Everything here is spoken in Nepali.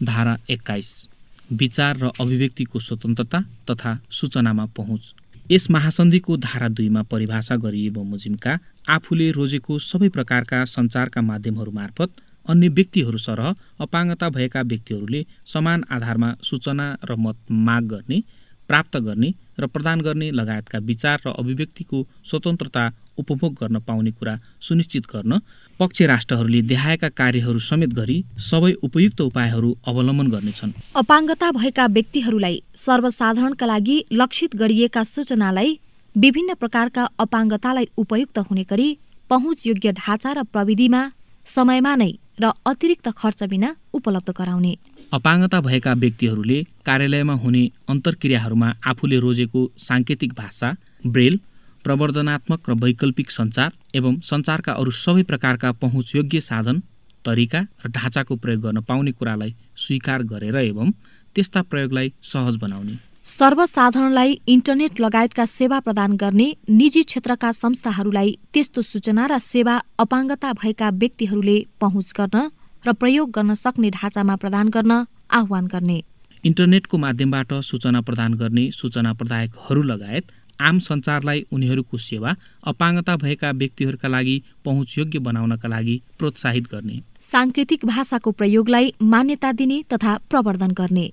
धारा एक्काइस। विचार र अभिव्यक्तिको स्वतन्त्रता तथा सूचनामा पहुँच। यस महासन्धिको धारा दुईमा परिभाषा गरिए बमोजिमका आफूले रोजेको सबै प्रकारका सञ्चारका माध्यमहरू मार्फत अन्य व्यक्तिहरू सरह अपाङ्गता भएका व्यक्तिहरूले समान आधारमा सूचना र मत माग गर्ने प्राप्त गर्ने र प्रदान गर्ने लगायतका विचार र अभिव्यक्तिको स्वतन्त्रता उपभोग गर्न पाउने कुरा सुनिश्चित गर्न पक्ष राष्ट्रहरूले देखाएका कार्यहरू समेत गरी सबै उपयुक्त उपायहरू अवलम्बन गर्नेछन्। अपाङ्गता भएका व्यक्तिहरूलाई सर्वसाधारणका लागि लक्षित गरिएका सूचनालाई विभिन्न प्रकारका अपाङ्गतालाई उपयुक्त हुने गरी पहुँचयोग्य ढाँचा र प्रविधिमा समयमा नै र अतिरिक्त खर्च बिना उपलब्ध गराउने। अपाङ्गता भएका व्यक्तिहरूले कार्यालयमा हुने अन्तर्क्रियाहरूमा आफूले रोजेको साङ्केतिक भाषा ब्रेल प्रवर्धनात्मक र वैकल्पिक सञ्चार एवं सञ्चारका अरू सबै प्रकारका पहुँचयोग्य साधन तरिका र ढाँचाको प्रयोग गर्न पाउने कुरालाई स्वीकार गरेर एवं त्यस्ता प्रयोगलाई सहज बनाउने। सर्वसाधारणलाई इन्टरनेट लगायतका सेवा प्रदान गर्ने निजी क्षेत्रका संस्थाहरूलाई त्यस्तो सूचना र सेवा अपाङ्गता भएका व्यक्तिहरूले पहुँच गर्न र प्रयोग गर्न सक्ने ढाँचामा प्रदान गर्न आह्वान गर्ने। इन्टरनेटको माध्यमबाट सूचना प्रदान गर्ने सूचना प्रदायकहरू लगायत आम सञ्चारलाई उनीहरूको सेवा अपाङ्गता भएका व्यक्तिहरूका लागि पहुँचयोग्य बनाउनका लागि प्रोत्साहित गर्ने। साङ्केतिक भाषाको प्रयोगलाई मान्यता दिने तथा प्रवर्धन गर्ने।